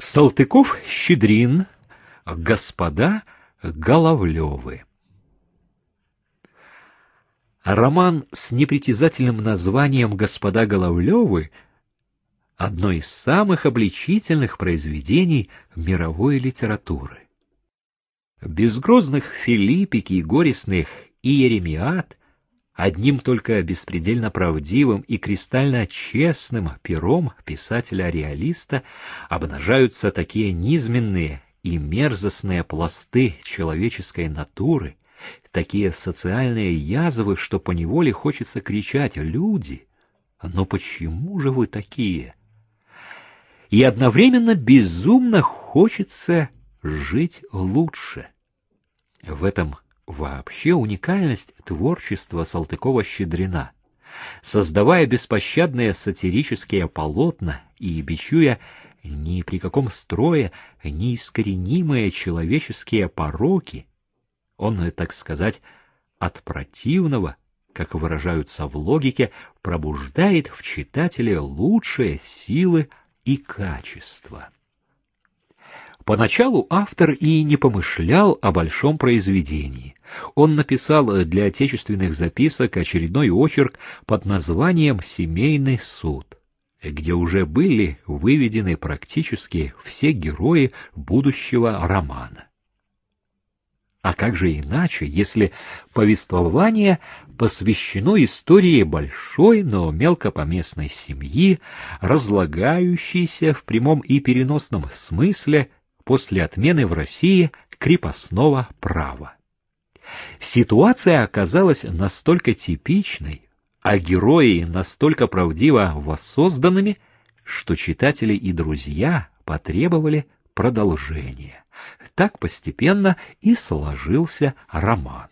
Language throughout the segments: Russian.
Салтыков-Щедрин, господа Головлевы. Роман с непритязательным названием «Господа Головлевы» — одно из самых обличительных произведений мировой литературы. Без грозных Филиппики и горестных Иеремиад одним только беспредельно правдивым и кристально честным пером писателя-реалиста обнажаются такие низменные и мерзостные пласты человеческой натуры, такие социальные язвы, что поневоле хочется кричать «Люди, но почему же вы такие?» И одновременно безумно хочется жить лучше. В этом Вообще уникальность творчества Салтыкова-Щедрина. Создавая беспощадные сатирические полотна и бичуя ни при каком строе неискоренимые человеческие пороки, он, так сказать, от противного, как выражаются в логике, пробуждает в читателе лучшие силы и качества. Поначалу автор и не помышлял о большом произведении. Он написал для отечественных записок очередной очерк под названием «Семейный суд», где уже были выведены практически все герои будущего романа. А как же иначе, если повествование посвящено истории большой, но мелкопоместной семьи, разлагающейся в прямом и переносном смысле после отмены в России крепостного права. Ситуация оказалась настолько типичной, а герои настолько правдиво воссозданными, что читатели и друзья потребовали продолжения. Так постепенно и сложился роман.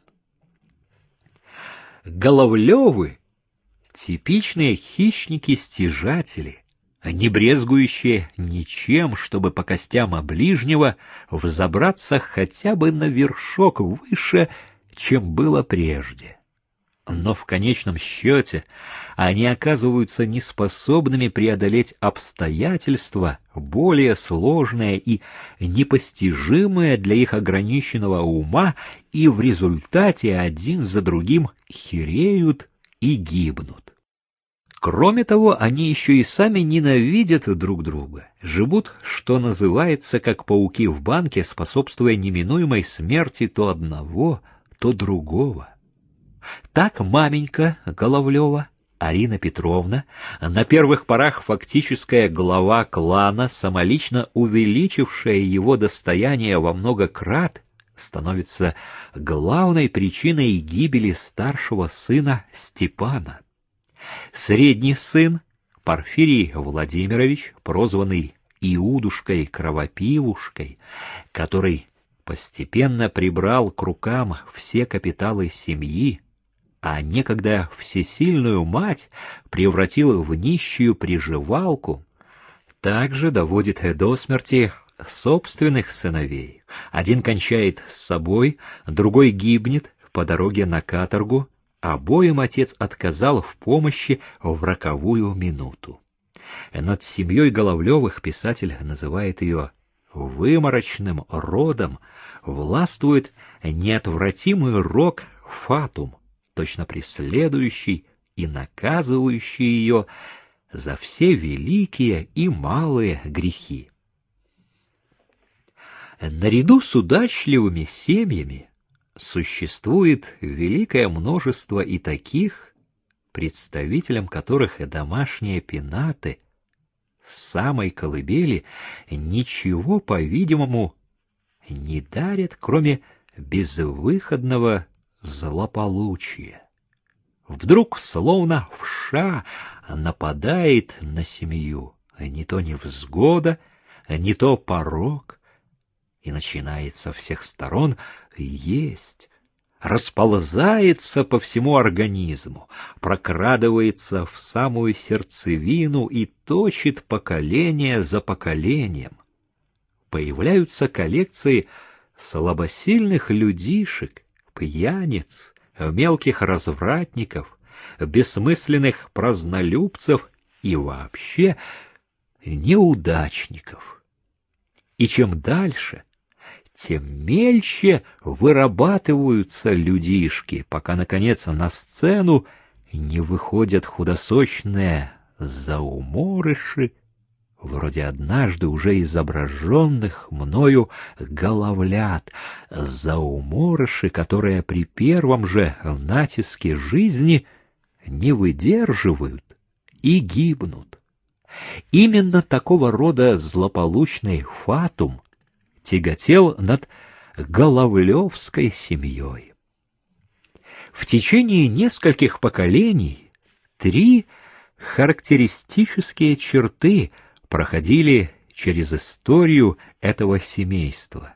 Головлевы — типичные хищники-стяжатели, не брезгующие ничем, чтобы по костям ближнего взобраться хотя бы на вершок выше, чем было прежде. Но в конечном счете они оказываются неспособными преодолеть обстоятельства, более сложные и непостижимые для их ограниченного ума, и в результате один за другим хереют и гибнут. Кроме того, они еще и сами ненавидят друг друга, живут, что называется, как пауки в банке, способствуя неминуемой смерти то одного, то другого. Так маменька Головлева, Арина Петровна, на первых порах фактическая глава клана, самолично увеличившая его достояние во много крат, становится главной причиной гибели старшего сына Степана. Средний сын, Порфирий Владимирович, прозванный Иудушкой-кровопивушкой, который постепенно прибрал к рукам все капиталы семьи, а некогда всесильную мать превратил в нищую приживалку, также доводит до смерти собственных сыновей. Один кончает с собой, другой гибнет по дороге на каторгу, Обоим отец отказал в помощи в роковую минуту. Над семьей Головлевых писатель называет ее выморочным родом, властвует неотвратимый рок фатум, точно преследующий и наказывающий ее за все великие и малые грехи. Наряду с удачливыми семьями существует великое множество и таких, представителям которых и домашние пенаты с самой колыбели ничего, по-видимому, не дарят, кроме безвыходного злополучия. Вдруг, словно вша, нападает на семью не то невзгода, не то порог, и начинает со всех сторон есть, расползается по всему организму, прокрадывается в самую сердцевину и точит поколение за поколением. Появляются коллекции слабосильных людишек, пьяниц, мелких развратников, бессмысленных празднолюбцев и вообще неудачников. И чем дальше, тем мельче вырабатываются людишки, пока, наконец, на сцену не выходят худосочные зауморыши, вроде однажды уже изображенных мною головлят, зауморыши, которые при первом же натиске жизни не выдерживают и гибнут. Именно такого рода злополучный фатум тяготел над Головлевской семьей. В течение нескольких поколений три характеристические черты проходили через историю этого семейства.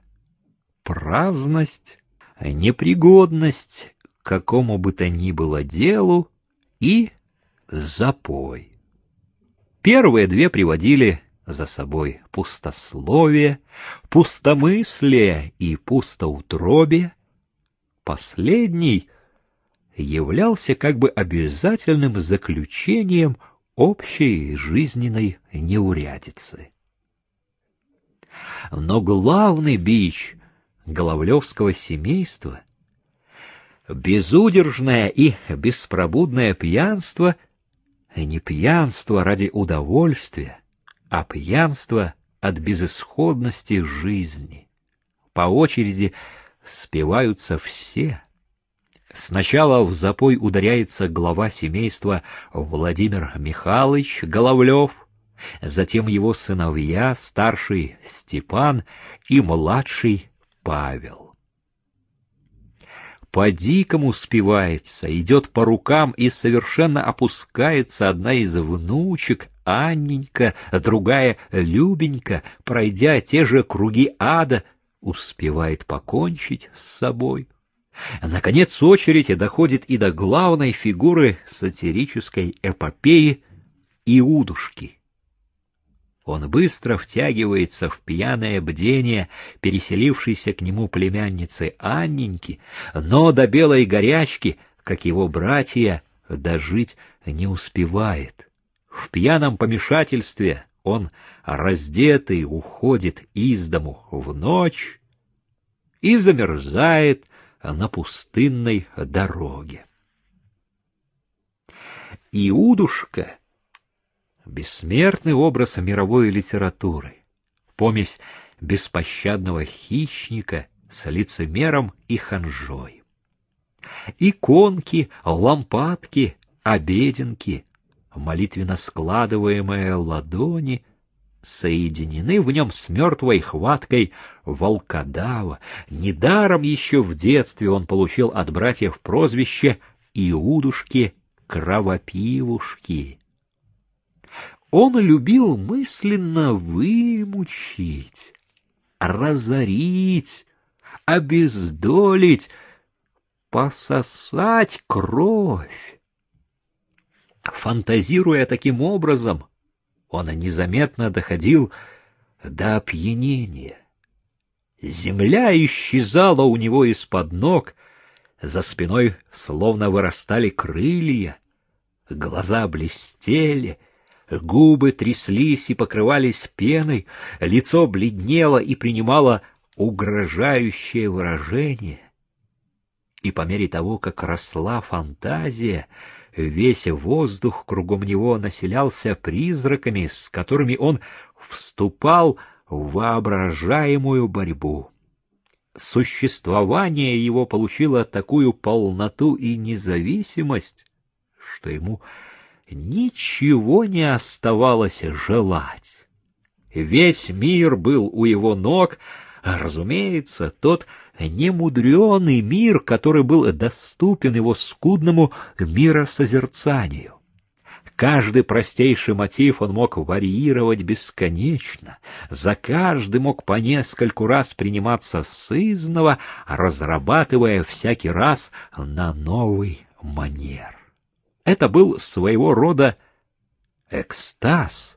Праздность, непригодность к какому бы то ни было делу и запой. Первые две приводили за собой пустословие, пустомыслие и пустоутробие. Последний являлся как бы обязательным заключением общей жизненной неурядицы. Но главный бич Головлевского семейства — безудержное и беспробудное пьянство — не пьянство ради удовольствия, а пьянство от безысходности жизни. По очереди спиваются все. Сначала в запой ударяется глава семейства Владимир Михайлович Головлев, затем его сыновья, старший Степан и младший Павел по-дикому спивается, идет по рукам и совершенно опускается одна из внучек, Анненька, другая Любенька, пройдя те же круги ада, успевает покончить с собой. Наконец очередь доходит и до главной фигуры сатирической эпопеи Иудушки — он быстро втягивается в пьяное бдение переселившейся к нему племянницы Анненьки, но до белой горячки, как его братья, дожить не успевает. В пьяном помешательстве он раздетый уходит из дому в ночь и замерзает на пустынной дороге. Иудушка бессмертный образ мировой литературы, помесь беспощадного хищника с лицемером и ханжой. Иконки, лампадки, обеденки, молитвенно складываемые ладони соединены в нем с мертвой хваткой волкодава. Недаром еще в детстве он получил от братьев прозвище Иудушки Кровопивушки. Он любил мысленно вымучить, разорить, обездолить, пососать кровь. Фантазируя таким образом, он незаметно доходил до опьянения. Земля исчезала у него из-под ног, за спиной словно вырастали крылья, глаза блестели — Губы тряслись и покрывались пеной, лицо бледнело и принимало угрожающее выражение. И по мере того, как росла фантазия, весь воздух кругом него населялся призраками, с которыми он вступал в воображаемую борьбу. Существование его получило такую полноту и независимость, что ему ничего не оставалось желать. Весь мир был у его ног, а, разумеется, тот немудренный мир, который был доступен его скудному миросозерцанию. Каждый простейший мотив он мог варьировать бесконечно, за каждый мог по нескольку раз приниматься сызново, разрабатывая всякий раз на новый манер. Это был своего рода экстаз,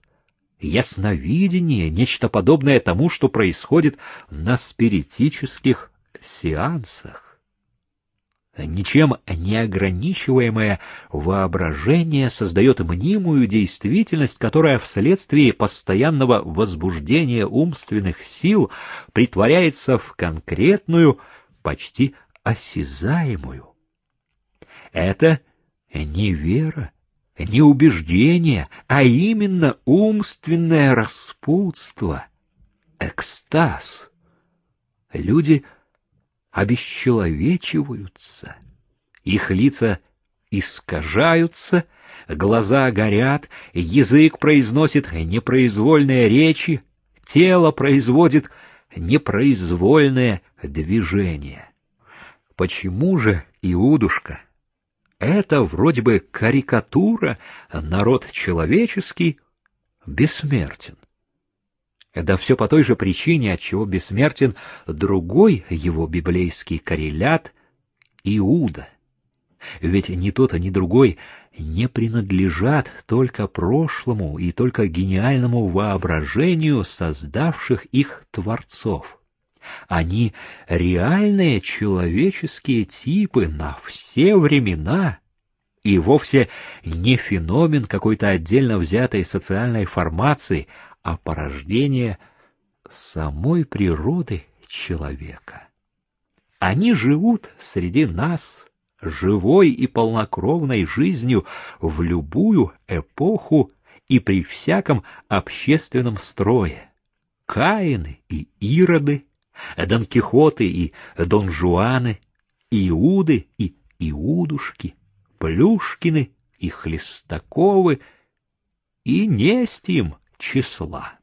ясновидение, нечто подобное тому, что происходит на спиритических сеансах. Ничем не ограничиваемое воображение создает мнимую действительность, которая вследствие постоянного возбуждения умственных сил притворяется в конкретную, почти осязаемую. Это не вера, не убеждение, а именно умственное распутство, экстаз. Люди — обесчеловечиваются, их лица искажаются, глаза горят, язык произносит непроизвольные речи, тело производит непроизвольное движение. Почему же, Иудушка, это вроде бы карикатура, народ человеческий бессмертен? Да все по той же причине, отчего бессмертен другой его библейский коррелят Иуда. Ведь ни тот, ни другой не принадлежат только прошлому и только гениальному воображению создавших их творцов. Они реальные человеческие типы на все времена и вовсе не феномен какой-то отдельно взятой социальной формации, а порождение самой природы человека. Они живут среди нас живой и полнокровной жизнью в любую эпоху и при всяком общественном строе. Каины и Ироды, Дон Кихоты и Дон Жуаны, Иуды и Иудушки, Плюшкины и Хлестаковы, и несть им числа.